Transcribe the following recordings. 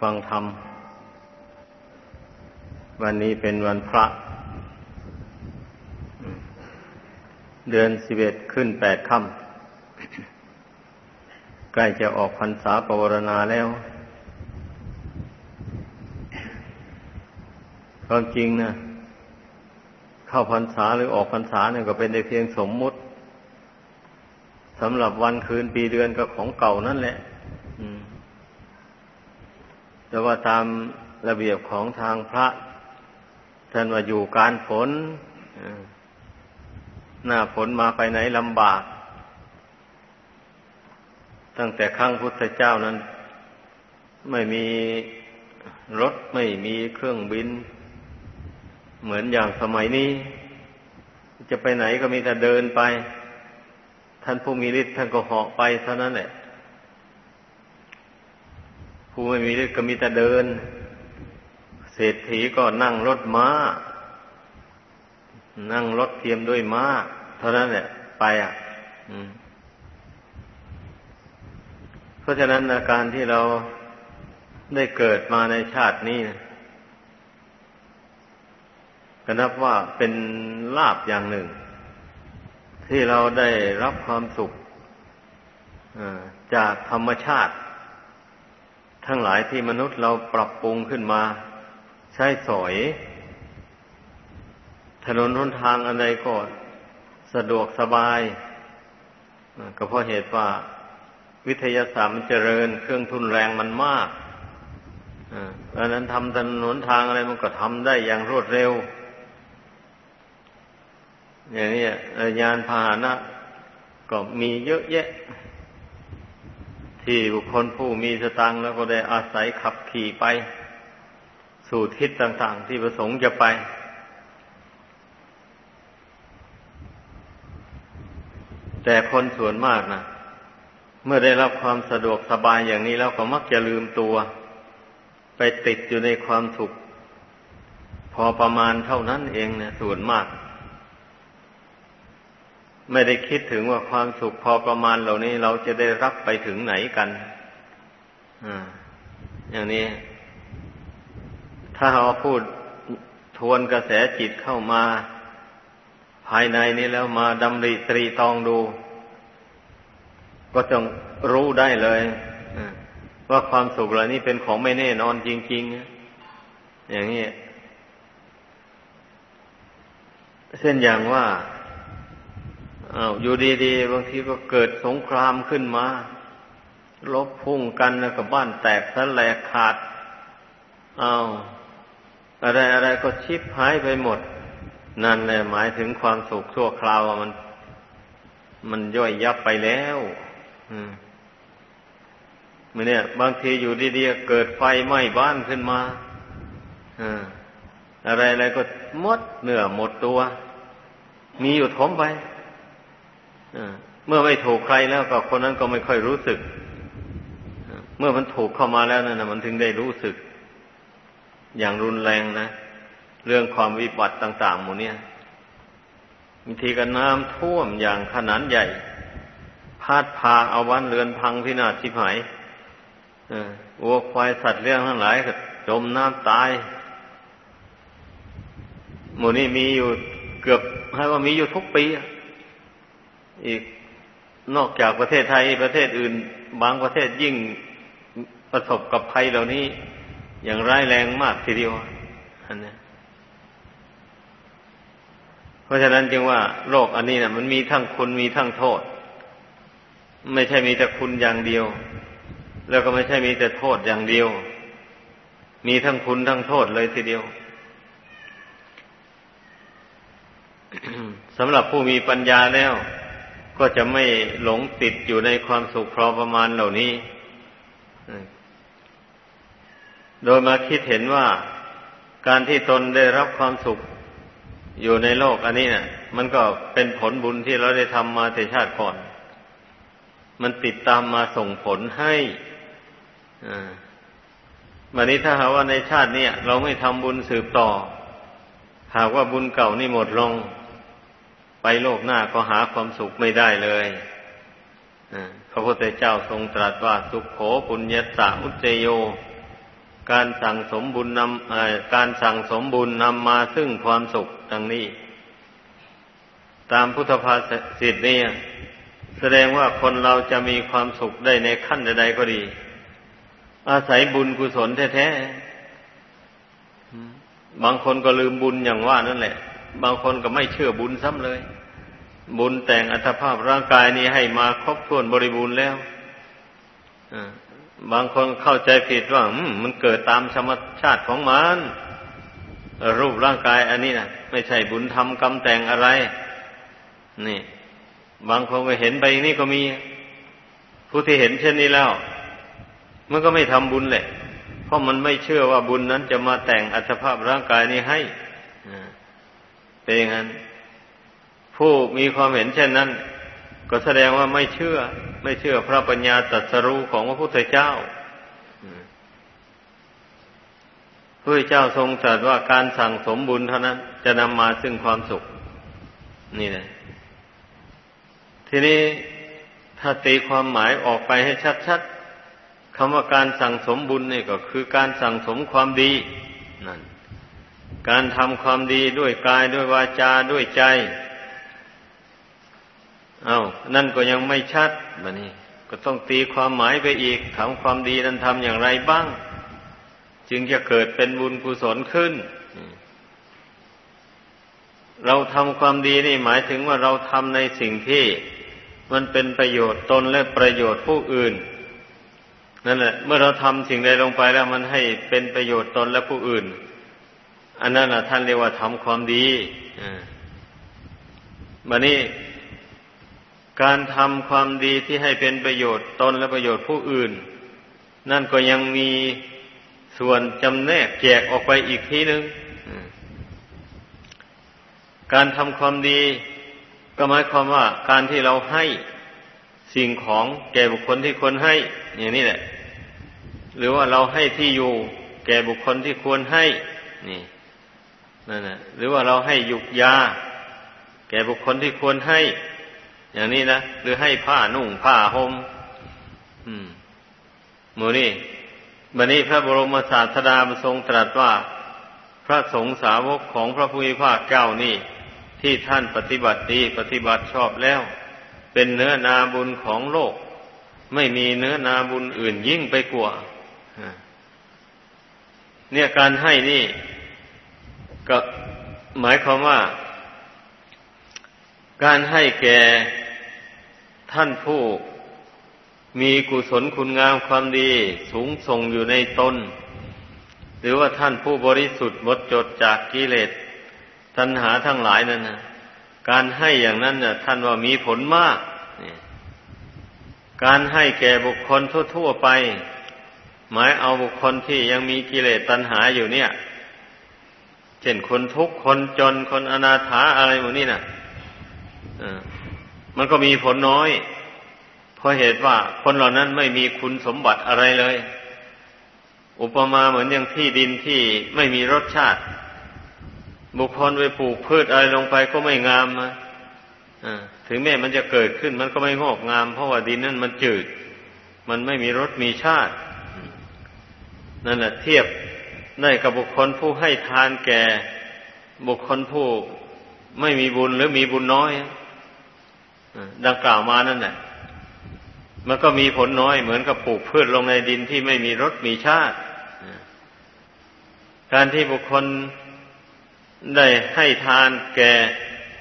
ฟังธรรม วันนี้เป็นวันพระ เดือนสิบเอ็ดขึ้นแปดค่ำใกล้จะออกพรรษาปวารณาแล้วความจริงนะเข้าพรรษาหรือออกพรรษาเนี่ยก็เป็นได้เพียงสมมุติสำหรับวันคืนปีเดือนก็ของเก่านั่นแหละ แต่ว่าตามระเบียบของทางพระท่านว่าอยู่การฝนหน้าฝนมาไปไหนลำบาก ตั้งแต่ครั้งพุทธเจ้านั้น ไม่มีรถไม่มีเครื่องบิน เหมือนอย่างสมัยนี้ จะไปไหนก็มีแต่เดินไป ท่านผู้มีฤทธิ์ท่านก็เหาะไปเท่านั้นแหละ ผู้ไม่มีฤทธิ์ก็มีแต่เดิน เศรษฐีก็นั่งรถม้า นั่งรถเทียมด้วยม้า เท่านั้นแหละไปอะเพราะฉะนั้นอาการที่เราได้เกิดมาในชาตินี้ก็นับว่าเป็นลาบอย่างหนึ่ง ที่เราได้รับความสุขจากธรรมชาติ ทั้งหลายที่มนุษย์เราปรับปรุงขึ้นมา ใช้สอย ถนนหนทางอะไรก็สะดวกสบาย ก็เพราะเหตุว่าวิทยาศาสตร์มันเจริญ เครื่องทุนแรงมันมากดังนั้นทำถนนหนทางอะไรมันก็ทำได้อย่างรวดเร็ว อย่างนี้ยานพาหนะก็มีเยอะแยะ ที่บุคคลผู้มีสตังแล้วก็ได้อาศัยขับขี่ไป สู่ทิศต่างๆ ที่ประสงค์จะไป แต่คนส่วนมากนะเมื่อได้รับความสะดวกสบายอย่างนี้แล้วก็มักจะลืมตัว ไปติดอยู่ในความสุข พอประมาณเท่านั้นเองนี่ยส่วนมาก ไม่ได้คิดถึงว่าความสุขพอประมาณเหล่านี้เราจะได้รับไปถึงไหนกันอย่างนี้ ถ้าเราพูดทวนกระแสจิตเข้ามา ภายในนี้แล้วมาดำริตรีตองดู ก็จงรู้ได้เลยว่าความสุขเหล่านี้เป็นของไม่แน่นอนจริง ๆ อย่างนี้ เช่นอย่างว่า อาอยู่ดีๆบางทีก็เกิดสงครามขึ้นมาลบพุ่งกันแล้วก็บ้านแตกสลายขาดอาอะไรอะไรก็ชิบหายไปหมด นั่นแหละหมายถึงความสุขชั่วคราวมัน มันย่อยยับไปแล้วอืมมันเนี่ย บางทีอยู่ดีๆเกิดไฟไหม้บ้านขึ้นมาออะไรอะไรก็หมดเนื้อหมดตัว มีอยู่ทมไป เมื่อไม่ถูกใครแล้วก็คนนั้นก็ไม่ค่อยรู้สึก เมื่อมันถูกเข้ามาแล้วนั่นนะมันถึงได้รู้สึก อย่างรุนแรงนะเรื่องความวิบัติต่างๆหมู่นี้บางทีก็น้ำท่วมอย่างขนาดใหญ่พาดพาเอาวันเรือนพังพินาศชิบหายวัวควายสัตว์เลี้ยงทั้งหลายก็จมน้ำตาย หมู่นี้มีอยู่เกือบให้ว่ามีอยู่ทุกปีอะ อีกนอกจากประเทศไทยประเทศอื่น บางประเทศยิ่งประสบกับภัยเหล่านี้ อย่างร้ายแรงมากทีเดียวอันนี้เพราะฉะนั้นจึงว่าโรคอันนี้นะมันมีทั้งคุณมีทั้งโทษ ไม่ใช่มีแต่คุณอย่างเดียว แล้วก็ไม่ใช่มีแต่โทษอย่างเดียว มีทั้งคุณทั้งโทษเลยทีเดียวสำหรับผู้มีปัญญาแล้ว ก็จะไม่หลงติดอยู่ในความสุขพอประมาณเหล่านี้ โดยมาคิดเห็นว่าการที่ตนได้รับความสุขอยู่ในโลกอันนี้เนะ่ยมันก็เป็นผลบุญที่เราได้ทำมาแต่ชาติก่อน มันติดตามมาส่งผลให้วันนี้ถ้าหากว่าในชาตินี้เราไม่ทำบุญสืบต่อ หากว่าบุญเก่านี่หมดลง ไปโลกหน้าก็หาความสุขไม่ได้เลยพระพุทธเจ้าทรงตรัสว่าสุขโขปุญญสาอุเจโย การสั่งสมบุญนำการสั่งสมบุญนำมาซึ่งความสุขดังนี้ ตามพุทธภาษิตนี่แสดงว่าคนเราจะมีความสุขได้ในขั้นใดๆก็ดี อาศัยบุญกุศลแท้ๆบางคนก็ลืมบุญอย่างว่านั่นแหละ บางคนก็ไม่เชื่อบุญซ้ำเลย บุญแต่งอัตภาพร่างกายนี้ให้มาครบถ้วนบริบูรณ์แล้วบางคนเข้าใจผิดว่ามันเกิดตามธรรมชาติของมันรูปร่างกายอันนี้นะไม่ใช่บุญทำกรรมแต่งอะไร นี่ บางคนก็เห็นไปนี่ก็มี ผู้ที่เห็นเช่นนี้แล้ว มันก็ไม่ทำบุญแหละ เพราะมันไม่เชื่อว่าบุญนั้นจะมาแต่งอัตภาพร่างกายนี้ให้ เป็นอย่างนั้น ผู้มีความเห็นเช่นนั้น ก็แสดงว่าไม่เชื่อ ไม่เชื่อพระปัญญาตรัสรู้ของพระพุทธเจ้าพระพุทธเจ้าทรงตรัสว่าการสั่งสมบุญเท่านั้น จะนำมาซึ่งความสุข นี่แหละทีนี้ถ้าตีความหมายออกไปให้ชัดๆคำว่าการสั่งสมบุญนี่ก็คือการสั่งสมความดี การทำความดีด้วยกายด้วยวาจาด้วยใจ เอา้านั่นก็ยังไม่ชัดบะนี่ก็ต้องตีความหมายไปอีกทำความดีนั้นทำอย่างไรบ้าง จึงจะเกิดเป็นบุญกุศลขึ้น เราทำความดีนี่หมายถึงว่าเราทำในสิ่งที่มันเป็นประโยชน์ตนและประโยชน์ผู้อื่น นั่นแหละ เมื่อเราทำสิ่งใดลงไปแล้วมันให้เป็นประโยชน์ตนและผู้อื่น อันนั้นนะท่านเรียกว่าทำความดีอ่าบันี้ การทำความดีที่ให้เป็นประโยชน์ตนและประโยชน์ผู้อื่น นั่นก็ยังมีส่วนจำแนกแจกออกไปอีกทีหนึ่งการทำความดี ก็หมายความว่าการที่เราให้สิ่งของแก่บุคคลที่ควรให้ อย่างนี้แหละ หรือว่าเราให้ที่อยู่ แก่บุคคลที่ควรให้ นี่ นั่นแหละหรือว่าเราให้ยุกยา แก่บุคคลที่ควรให้ อย่างนี้นะหรือให้ผ้านุ่งผ้าหม่มอืมมูนี่บันนี้พระบรมศาสดาทรงตรัสว่า พระสงฆ์สาวกของพระพุทธภาคเจ้านี่ที่ท่านปฏิบัติดีปฏิบัติชอบแล้ว เป็นเนื้อนาบุญของโลก ไม่มีเนื้อนาบุญอื่นยิ่งไปกว่าเนี่ยการให้นี่ ก็หมายความว่า การให้แก่ท่านผู้มีกุศลคุณงามความดีสูงส่งอยู่ในตนหรือว่าท่านผู้บริสุทธิ์หมดจดจากกิเลสตัณหาทั้งหลายนั่นนะการให้อย่างนั้นน่ะ ท่านว่ามีผลมาก การให้แก่บุคคลทั่วๆไป หมายเอาบุคคลที่ยังมีกิเลสตัณหาอยู่เนี่ย เช่นคนทุกข์คนจนคนอนาถาอะไรหมดนี่นะ่ะมันก็มีผลน้อย เพราะเหตุว่าคนเหล่านั้นไม่มีคุณสมบัติอะไรเลย อุปมาเหมือนอย่างที่ดินที่ไม่มีรสชาติ บุคคลไปปลูกพืชอะไรลงไปก็ไม่งามนะถึงแม้มันจะเกิดขึ้นมันก็ไม่งอกงาม เพราะว่าดินนั้นมันจืด มันไม่มีรสมีชาติ นั่นแหละเทียบ ได้กับบุคคลผู้ให้ทานแก่ บุคคลผู้ไม่มีบุญหรือมีบุญน้อยดังกล่าวมานั่นแหละมันก็มีผลน้อยเหมือนกับปลูกพืชลงในดินที่ไม่มีรสมีชาติ การที่บุคคลได้ให้ทานแก่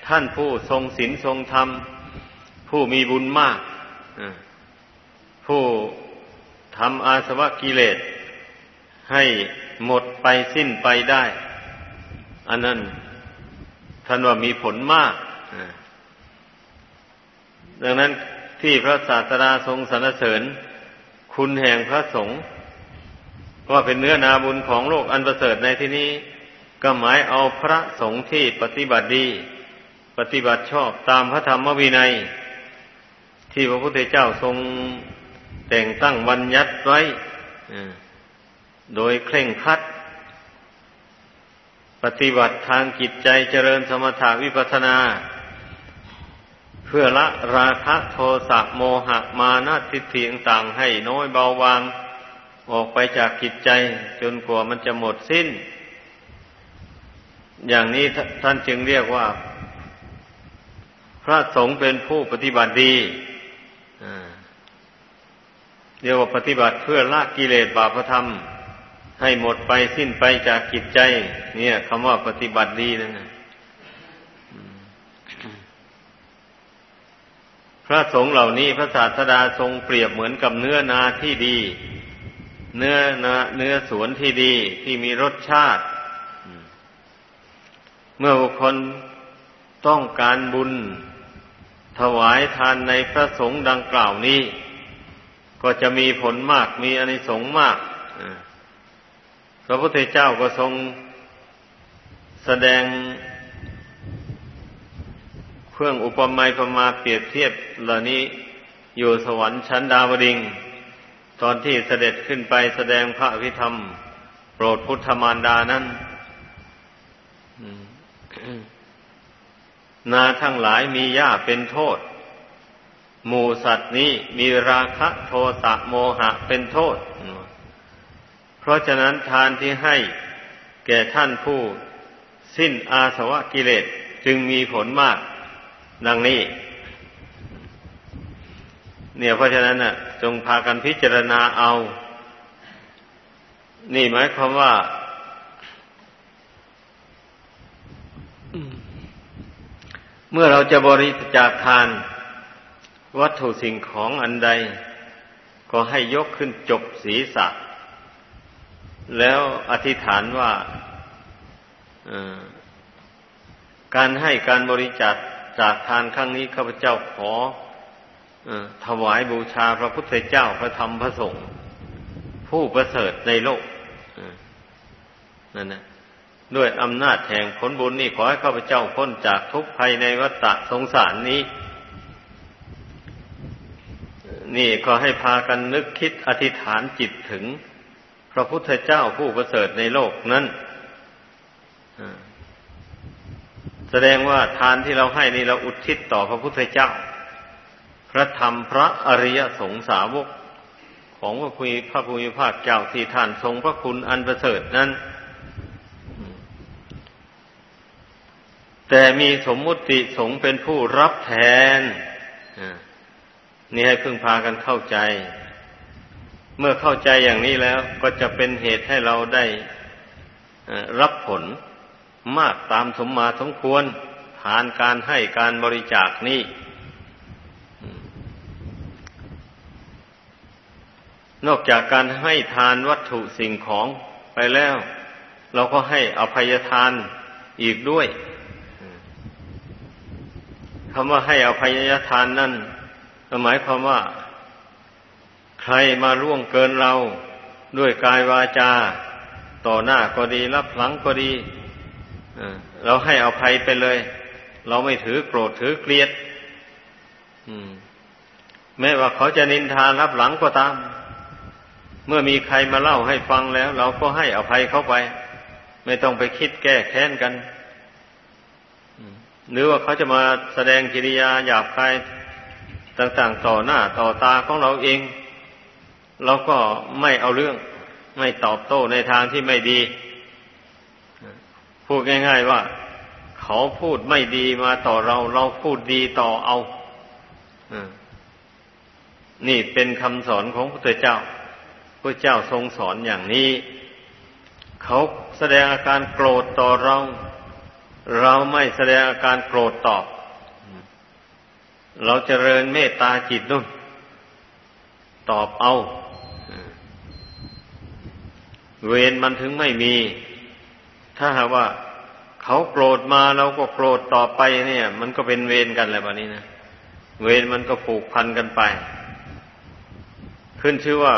ท่านผู้ทรงศีลทรงธรรม ผู้มีบุญมากผู้ทำอาสวะกิเลสให้ หมดไปสิ้นไปได้ อันนั้นท่านว่ามีผลมาก ดังนั้นที่พระศาสดาทรงสรรเสริญ คุณแห่งพระสงฆ์ว่าเป็นเนื้อนาบุญของโลกอันประเสริฐในที่นี้ ก็หมายเอาพระสงฆ์ที่ปฏิบัติดี ปฏิบัติชอบตามพระธรรมวินัย ที่พระพุทธเจ้าทรงแต่งตั้งบัญญัติไว้ โดยเคร่งครัด ปฏิบัติทางจิตใจเจริญสมถาวิปัสนา เพื่อละราคะโทสะโมหะมานะทิฏฐิต่างให้น้อยเบาบาง ออกไปจากกิจใจจนกว่ามันจะหมดสิ้น อย่างนี้ท่านจึงเรียกว่า พระสงฆ์เป็นผู้ปฏิบัติดีเรียกว่าปฏิบัติเพื่อละกิเลสบาปธรรม ให้หมดไปสิ้นไปจากกิจใจ เนี่ยคำว่าปฏิบัติดีนั่นนะพระสงฆ์เหล่านี้พระศาสดาทรงเปรียบเหมือนกับเนื้อนาที่ดี เนื้อนาเนื้อสวนที่ดีที่มีรสชาติ เมื่อบุคคลต้องการบุญ ถวายทานในพระสงฆ์ดังกล่าวนี้ ก็จะมีผลมากมีอนิสงส์มาก พระพุทธเจ้าก็ทรงแสดงเครื่องอุปมาประมาเปรียบเทียบเหล่านี้อยู่สวรรค์ชั้นดาวดิง ตอนที่เสด็จขึ้นไปแสดงพระอภิธรรม โปรดพุทธมารดานั้นนาทั้งหลายมีหญ้าเป็นโทษ หมูสัตว์นี้มีราคะโทสะโมหะเป็นโทษ เพราะฉะนั้นทานที่ให้แก่ท่านผู้สิ้นอาสวะกิเลสจึงมีผลมากดังนี้ เนี่ยเพราะฉะนั้นน่ะ จงพากันพิจารณาเอา นี่หมายความว่า เมื่อเราจะบริจาคทาน วัตถุสิ่งของอันใด ก็ให้ยกขึ้นจบศีรษะ แล้วอธิษฐานว่าการให้การบริจาคจากทานครั้งนี้ข้าพเจ้าขอถวายบูชาพระพุทธเจ้าพระธรรมพระสงฆ์ผู้ประเสริฐในโลกนั่นนะด้วยอำนาจแห่งผลบุญนี่ขอให้ข้าพเจ้าพ้นจากทุกภัยในวัฏสงสารนี้ นี่ก็ให้พากันนึกคิดอธิษฐานจิตถึง พระพุทธเจ้าผู้ประเสริฐในโลกนั้นแสดงว่าทานที่เราให้นี่เราอุทิศต่อพระพุทธเจ้า พระธรรมพระอริยสงสาวก ของพระพุทธพระภูมิภาคเจ้าที่ท่านทรงพระคุณอันประเสริฐนั้น แต่มีสมมุติสงเป็นผู้รับแทนนี่ให้พึ่งพากันเข้าใจ เมื่อเข้าใจอย่างนี้แล้วก็จะเป็นเหตุให้เราได้รับผลมากตามสมมาสมควรทานการให้การบริจาคนี้นอกจากการให้ทานวัตถุสิ่งของไปแล้ว เราก็ให้อภัยทานอีกด้วยคำว่าให้อภัยทานนั่นหมายความว่า ใครมาล่วงเกินเรา ด้วยกายวาจา ต่อหน้าก็ดีรับหลังก็ดีเราให้อภัยไปเลย เราไม่ถือโกรธถือเกลียดแม้ว่าเขาจะนินทารับหลังก็ตาม เมื่อมีใครมาเล่าให้ฟังแล้ว เราก็ให้อภัยเขาไป ไม่ต้องไปคิดแก้แค้นกันหรือว่าเขาจะมาแสดงกิริยาหยาบคายต่างๆต่อหน้าต่อตาของเราเอง เราก็ไม่เอาเรื่อง ไม่ตอบโต้ในทางที่ไม่ดี พูดง่าย ๆว่า เขาพูดไม่ดีมาต่อเรา เราพูดดีต่อเอานี่เป็นคำสอนของพระเจ้าพระเจ้าทรงสอนอย่างนี้ เขาแสดงอาการโกรธต่อเรา เราไม่แสดงอาการโกรธตอบ เราจเจริญเมตตาจิตนุ่นตอบเอา เวรมันถึงไม่มี ถ้าหากว่าเขาโกรธมาเราก็โกรธต่อไปเนี่ย มันก็เป็นเวรกันแหละแบบนี้นะเวรมันก็ผูกพันกันไป ขึ้นชื่อว่า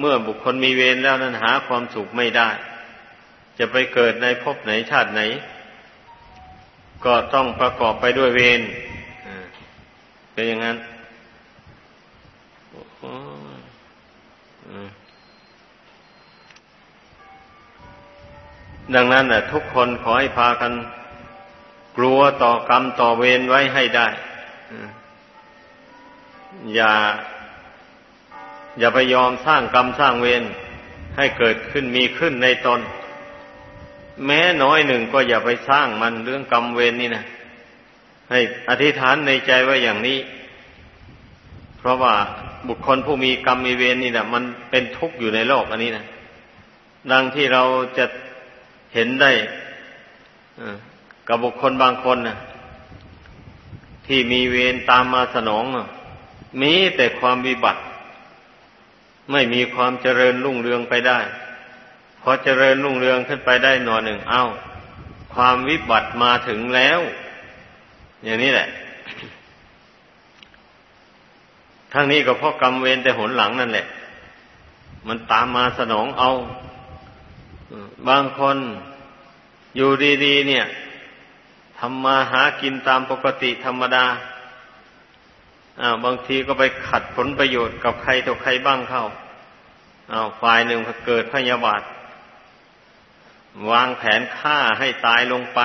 เมื่อบุคคลมีเวรแล้วนั้นหาความสุขไม่ได้ จะไปเกิดในภพไหนชาติไหน ก็ต้องประกอบไปด้วยเวรเป็นอย่างนั้น ดังนั้นนะทุกคนขอให้พากันกลัวต่อกรรมต่อเวรไว้ให้ได้ อย่า อย่าไปยอมสร้างกรรมสร้างเวรให้เกิดขึ้นมีขึ้นในตน แม้น้อยหนึ่งก็อย่าไปสร้างมันเรื่องกรรมเวรนนี่นะให้อธิษฐานในใจไว้อย่างนี้ เพราะว่าบุคคลผู้มีกรรมมีเวรนี่นะมันเป็นทุกข์อยู่ในโลกอันนี้นะดังที่เราจะ เห็นได้กับบุคคลบางคนนะที่มีเวรตามมาสนอง มีแต่ความวิบัติ ไม่มีความเจริญรุ่งเรืองไปได้ พอเจริญรุ่งเรืองขึ้นไปได้หน่อหนึ่งเอา้า ความวิบัติมาถึงแล้ว อย่างนี้แหละ ทั้งนี้ก็เพราะกรรมเวรแต่หนหลังนั่นแหละ มันตามมาสนองเอา บางคนอยู่ดีๆเนี่ยทำมาหากินตามปกติธรรมดาอาบางทีก็ไปขัดผลประโยชน์กับใครต่อใครบ้างเข้าอาฝ่ายหนึ่งเกิดพยาบาท วางแผนฆ่าให้ตายลงไป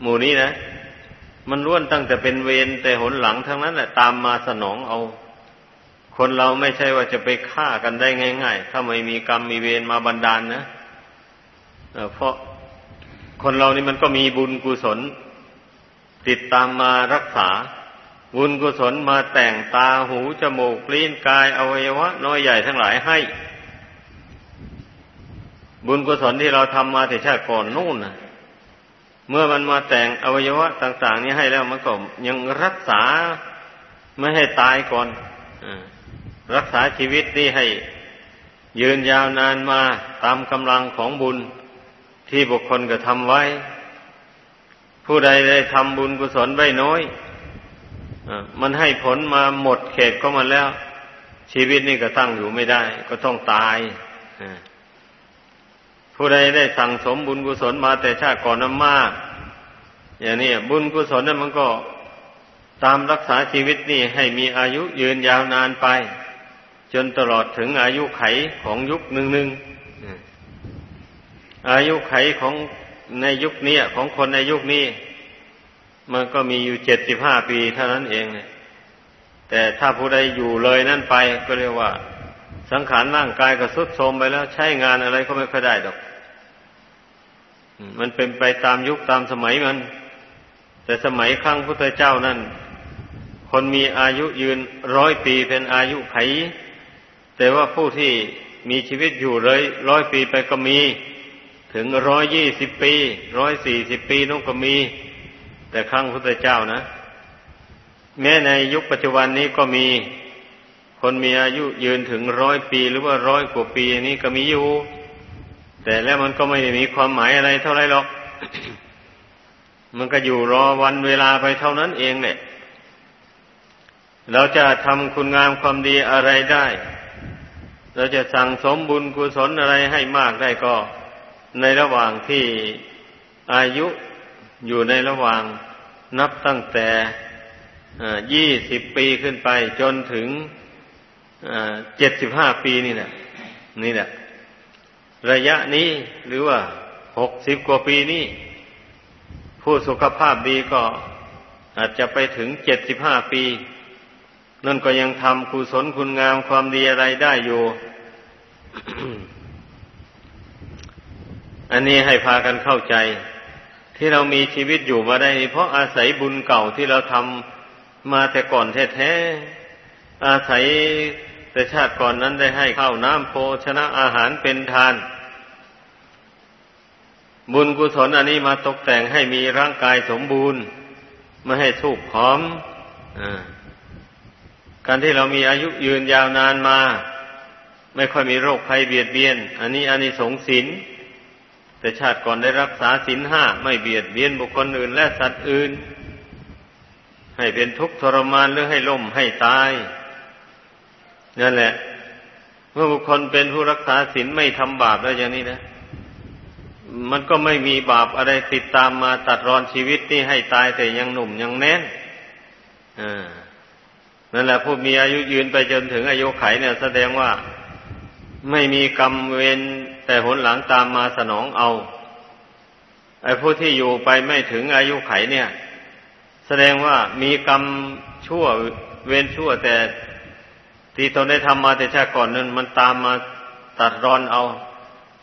หมู่นี้นะ มันล้วนตั้งแต่เป็นเวรแต่หนหลังทั้งนั้นแหละตามมาสนองเอา คนเราไม่ใช่ว่าจะไปฆ่ากันได้ง่าย ๆ ถ้าไม่มีกรรมมีเวรมาบันดาลนะเพราะคนเรานี่มันก็มีบุญกุศล ติดตามมารักษา บุญกุศลมาแต่งตาหูจมูกลิ้นกายอวัยวะ น้อยใหญ่ทั้งหลายให้ บุญกุศลที่เราทำมาแต่ชาติก่อนนู่นนะเมื่อมันมาแต่งอวัยวะต่าง ๆ นี้ให้แล้วมันก็ยังรักษาไม่ให้ตายก่อนอ รักษาชีวิตนี้ให้ ยืนยาวนานมาตามกำลังของบุญที่บุคคลก็ทำไว้ ผู้ใดได้ทำบุญกุศลไว้น้อยมันให้ผลมาหมดเขตก็มาแล้ว ชีวิตนี่ก็ตั้งอยู่ไม่ได้ ก็ต้องตายผู้ใดได้สั่งสมบุญกุศลมาแต่ชาติก่อนนั้นมาก อย่างนี้บุญกุศลนั้นมันก็ตามรักษาชีวิตนี่ให้มีอายุยืนยาวนานไป จนตลอดถึงอายุไขของยุคหนึ่งหนึ่งอายุไขของในยุคนี้ของคนในยุคนี้ มันก็มีอยู่เจ็ดสิบห้าปีเท่านั้นเองเนี่ยแต่ถ้าผู้ใดอยู่เลยนั่นไปก็เรียกว่า สังขารร่างกายก็สุดโทรมไปแล้ว ใช้งานอะไรก็ไม่ค่อยได้ดอก มันเป็นไปตามยุคตามสมัยมัน แต่สมัยครั้งพุทธเจ้านั่นคนมีอายุยืนร้อยปีเป็นอายุไข แต่ว่าผู้ที่มีชีวิตอยู่เลยร้อยปีไปก็มี ถึงร้อยยี่สิบปีร้อยสี่สิบปีนั่นก็มี แต่ครั้งพุทธเจ้านะ แม้ในยุคปัจจุบันนี้ก็มี คนมีอายุยืนถึงร้อยปีหรือว่าร้อยกว่าปีนี้ก็มีอยู่ แต่แล้วมันก็ไม่ได้มีความหมายอะไรเท่าไรหรอก มันก็อยู่รอวันเวลาไปเท่านั้นเองเนี่ยเราจะทำคุณงามความดีอะไรได้ เราจะสั่งสมบุญกุศลอะไรให้มากได้ก็ ในระหว่างที่อายุอยู่ในระหว่างนับตั้งแต่ยี่สิบปีขึ้นไปจนถึงเจ็ดสิบห้าปีนี่แหละนี่แหละระยะนี้หรือว่าหกสิบกว่าปีนี้ผู้สุขภาพดีก็อาจจะไปถึงเจ็ดสิบห้าปี นั่นก็ยังทำกุศลคุณงามความดีอะไรได้อยู่ อันนี้ให้พากันเข้าใจ ที่เรามีชีวิตอยู่มาได้ เพราะอาศัยบุญเก่าที่เราทำมาแต่ก่อนแท้ๆอาศัยแต่ชาติก่อนนั้นได้ให้ข้าวน้ำโภชนะอาหารเป็นทาน บุญกุศลอันนี้มาตกแต่งให้มีร่างกายสมบูรณ์ไม่ให้ทุกข์พร้อมอการที่เรามีอายุยืนยาวนานมา ไม่ค่อยมีโรคภัยเบียดเบียน อันนี้อันนี้สงสินแต่ชาติก่อนได้รักษาศีลห้าไม่เบียดเบียนบุคคลอื่น และสัตว์อื่น ให้เป็นทุกข์ทรมานหรือให้ล่มให้ตายนั่นแหละ เมื่อบุคคลเป็นผู้รักษาศีลไม่ทำบาปแล้วอย่างนี้นะ มันก็ไม่มีบาปอะไรติดตามมาตัดรอนชีวิตนี่ให้ตายแต่ยังหนุ่มยังแน่นอ่านั่นแหละผู้มีอายุยืนไปจนถึงอายุไขเนี่ยแสดงว่า ไม่มีกรรมเวรแต่หนหลังตามมาสนองเอา ไอ้ผู้ที่อยู่ไปไม่ถึงอายุไขเนี่ย แสดงว่ามีกรรมชั่วเวรชั่วแต่ที่ตนได้ทำมาแต่ชาติก่อนนั้นมันตามมาตัดรอนเอา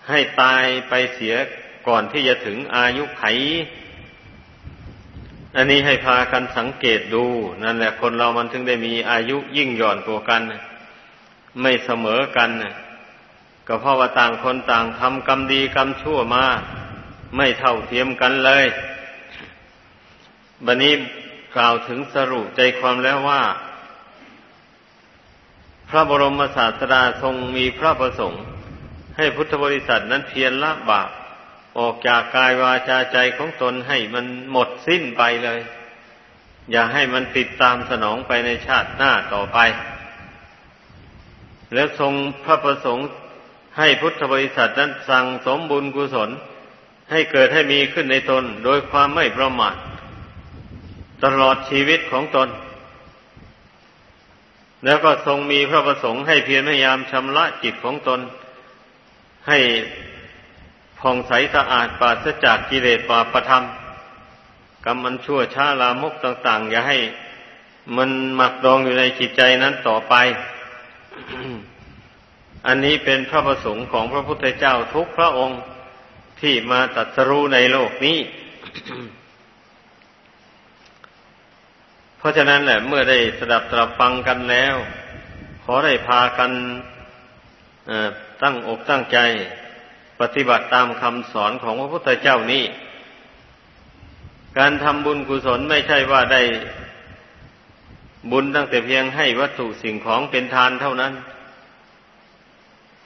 ให้ตายไปเสียก่อนที่จะถึงอายุไข อันนี้ให้พากันสังเกตดู นั่นแหละคนเรามันถึงได้มีอายุยิ่งหย่อนกว่ากัน ไม่เสมอกัน ก็เพราะว่าต่างคนต่างทำกรรมดีกรรมชั่วมา ไม่เท่าเทียมกันเลยบันนี้กล่าวถึงสรุปใจความแล้วว่า พระบรมศาสดาทรงมีพระประสงค์ ให้พุทธบริษัทนั้นเพียรละบาปออกจากกายวาจาใจของตนให้มันหมดสิ้นไปเลย อย่าให้มันติดตามสนองไปในชาติหน้าต่อไป แล้วทรงพระประสงค์ ให้พุทธบริษัทนั้นสั่งสมบุญกุศล ให้เกิดให้มีขึ้นในตนโดยความไม่ประมาทตลอดชีวิตของตน แล้วก็ทรงมีพระประสงค์ให้เพียรพยายามชำระจิตของตน ให้ผ่องใสสะอาดปราศจากกิเลสปาประธรรมกรรมมันชั่วช้าลามกต่างๆ อย่าให้มันหมักดองอยู่ในจิตใจนั้นต่อไป อันนี้เป็นพระประสงค์ของพระพุทธเจ้าทุกพระองค์ที่มาตัดสรู้ในโลกนี้ เพราะฉะนั้นแหละเมื่อได้สดับตรับฟังกันแล้ว ขอได้พากันตั้งอกตั้งใจ ปฏิบัติตามคำสอนของพระพุทธเจ้านี้ การทำบุญกุศลไม่ใช่ว่าได้บุญตั้งแต่เพียงให้วัตถุสิ่งของเป็นทานเท่านั้น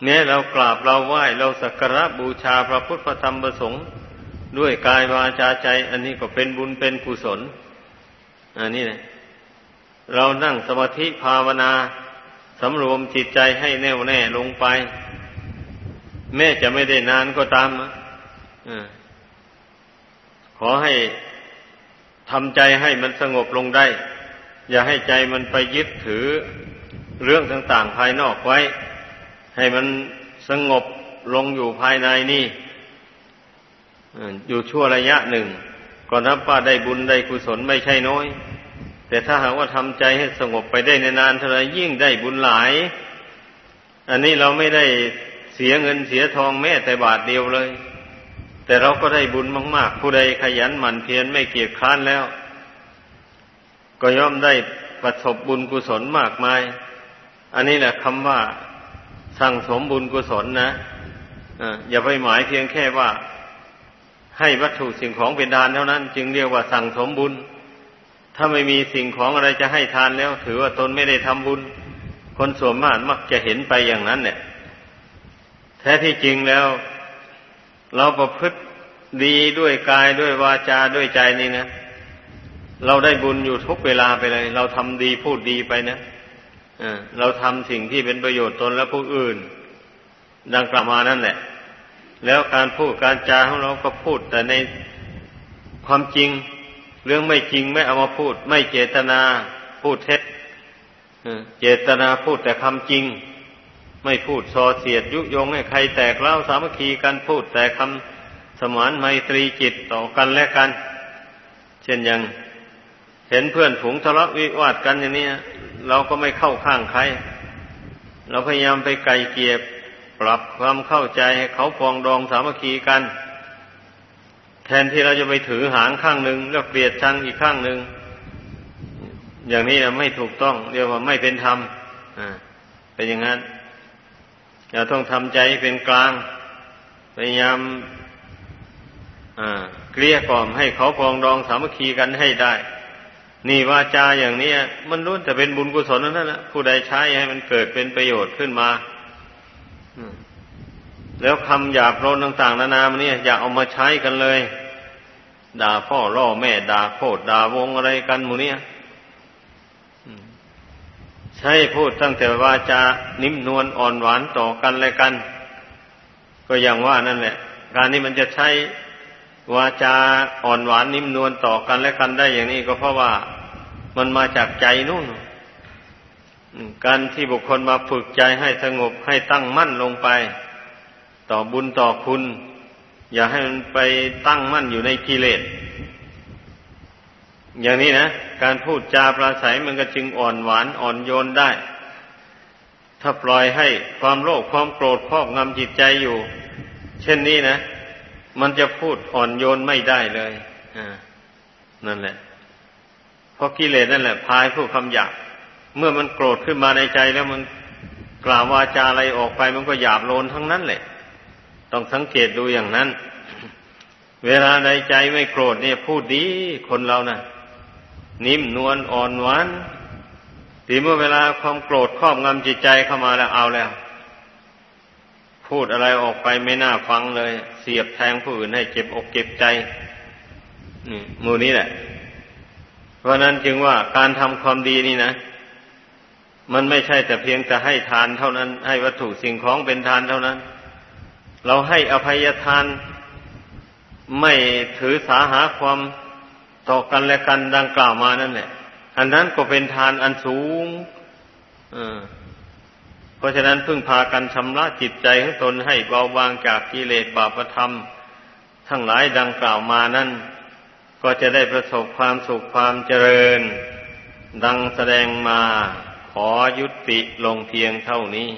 แม้เรากราบเราไหว้เราสักการะบูชาพระพุทธพระธรรมประสงค์ ด้วยกายวาจาใจ อันนี้ก็เป็นบุญเป็นกุศล อันนี้นะเรานั่งสมาธิภาวนาสำรวมจิตใจให้แน่วแน่ลงไป แม้จะไม่ได้นานก็ตามอขอให้ทำใจให้มันสงบลงได้ อย่าให้ใจมันไปยึดถือเรื่องต่างๆภายนอกไว้ ให้มันสงบลงอยู่ภายในนี่อยู่ชั่วระยะหนึ่ง ก็นับว่าได้บุญได้กุศลไม่ใช่น้อย แต่ถ้าหากว่าทำใจให้สงบไปได้นานเท่าไรยิ่งได้บุญหลาย อันนี้เราไม่ได้เสียเงินเสียทองแม้แต่บาทเดียวเลย แต่เราก็ได้บุญมาก ๆ ผู้ใดขยันหมั่นเพียรไม่เกียจคร้านแล้ว ก็ย่อมได้ประสบบุญกุศลมากมาย อันนี้แหละคำว่า สั่งสมบุญกุศลนะอย่าไปหมายเพียงแค่ว่า ให้วัตถุสิ่งของเป็นทานเท่านั้น จึงเรียกว่าสั่งสมบุญ ถ้าไม่มีสิ่งของอะไรจะให้ทานแล้ว ถือว่าตนไม่ได้ทำบุญ คนส่วนมากมักจะเห็นไปอย่างนั้น เนี่ย แท้ที่จริงแล้ว เราประพฤติดีด้วยกายด้วยวาจาด้วยใจนี่นะเราได้บุญอยู่ทุกเวลาไปเลย เราทำดีพูดดีไปนะ เราทำสิ่งที่เป็นประโยชน์ตนและผู้อื่น ดังกล่าวมานั่นแหละ แล้วการพูดการจาของเราก็พูดแต่ในความจริง เรื่องไม่จริงไม่เอามาพูด ไม่เจตนาพูดเท็จเจตนาพูดแต่คำจริง ไม่พูดส่อเสียดยุยงให้ใครแตกเล่าสามัคคีกันพูดแต่คำสมานไมตรีจิตต่อกันและกัน เช่นอย่าง เห็นเพื่อนฝูงทะเลาะวิวาทกันอย่างนี้เราก็ไม่เข้าข้างใคร เราพยายามไปไกลเกียบปรับความเข้าใจให้เขาฟองดองสามัคคีกัน แทนที่เราจะไปถือหางข้างหนึ่งแล้วเปลียดชังอีกข้างหนึ่งอย่างนี้ไม่ถูกต้องเรียกว่าไม่เป็นธรรมเป็นอย่างนั้นเราต้องทำใจเป็นกลาง พยายามเกลี้ยกล่อมให้เขาฟองดองสามัคคีกันให้ได้ นี่วาจาอย่างนี้มันรู้แต่เป็นบุญกุศลนั่นแหละผู้ใดใช้ให้มันเกิดเป็นประโยชน์ขึ้นมาแล้วคำหยาบโลนต่างๆนานามันเนี่ยอย่าเอามาใช้กันเลย ด่าพ่อล่อแม่ด่าโคตรด่าวงอะไรกันหมูเนี่ยใช้พูดตั้งแต่ว่าจะนิ่มนวลอ่อนหวานต่อกันอะไรกัน ก็อย่างว่านั่นแหละ การนี้มันจะใช้ วาจาอ่อนหวานนิ่มนวลต่อกันและกันได้อย่างนี้ก็เพราะว่ามันมาจากใจนู่น การที่บุคคลมาฝึกใจให้สงบให้ตั้งมั่นลงไป ต่อบุญต่อคุณ อย่าให้มันไปตั้งมั่นอยู่ในกิเลส อย่างนี้นะ การพูดจาปราศัยมันก็จึงอ่อนหวานอ่อนโยนได้ ถ้าปล่อยให้ความโลภความโกรธครอบงำจิตใจอยู่ เช่นนี้นะ มันจะพูดอ่อนโยนไม่ได้เลยนั่นแหละ เพราะกิเลสนั่นแหละ พายผู้คำหยาบเมื่อมันโกรธขึ้นมาในใจแล้วมันกล่าววาจาอะไรออกไป มันก็หยาบโลนทั้งนั้นแหละ ต้องสังเกตดูอย่างนั้น เวลาในใจไม่โกรธเนี่ย พูดดีคนเรานะ่ะ นิ่มนวลอ่อนหวานทีเมื่อเวลาความโกรธครอบงำจิตใจเข้ามาแล้วเอาแล้ว พูดอะไรออกไปไม่น่าฟังเลย เสียบแทงผู้อื่นให้เจ็บอกเจ็บใจนี่มูนี้แหละ เพราะนั้นจึงว่าการทำความดีนี่นะ มันไม่ใช่แต่เพียงจะให้ทานเท่านั้น ให้วัตถุสิ่งของเป็นทานเท่านั้น เราให้อภัยทานไม่ถือสาหาความต่อกันและกันดังกล่าวมานั่นแหละ อันนั้นก็เป็นทานอันสูง เพราะฉะนั้นพึ่งพากันชำระจิตใจของตนให้เบาบางจากกิเลสบาปธรรม ทั้งหลายดังกล่าวมานั่น ก็จะได้ประสบความสุขความเจริญ ดังแสดงมาขอยุติลงเพียงเท่านี้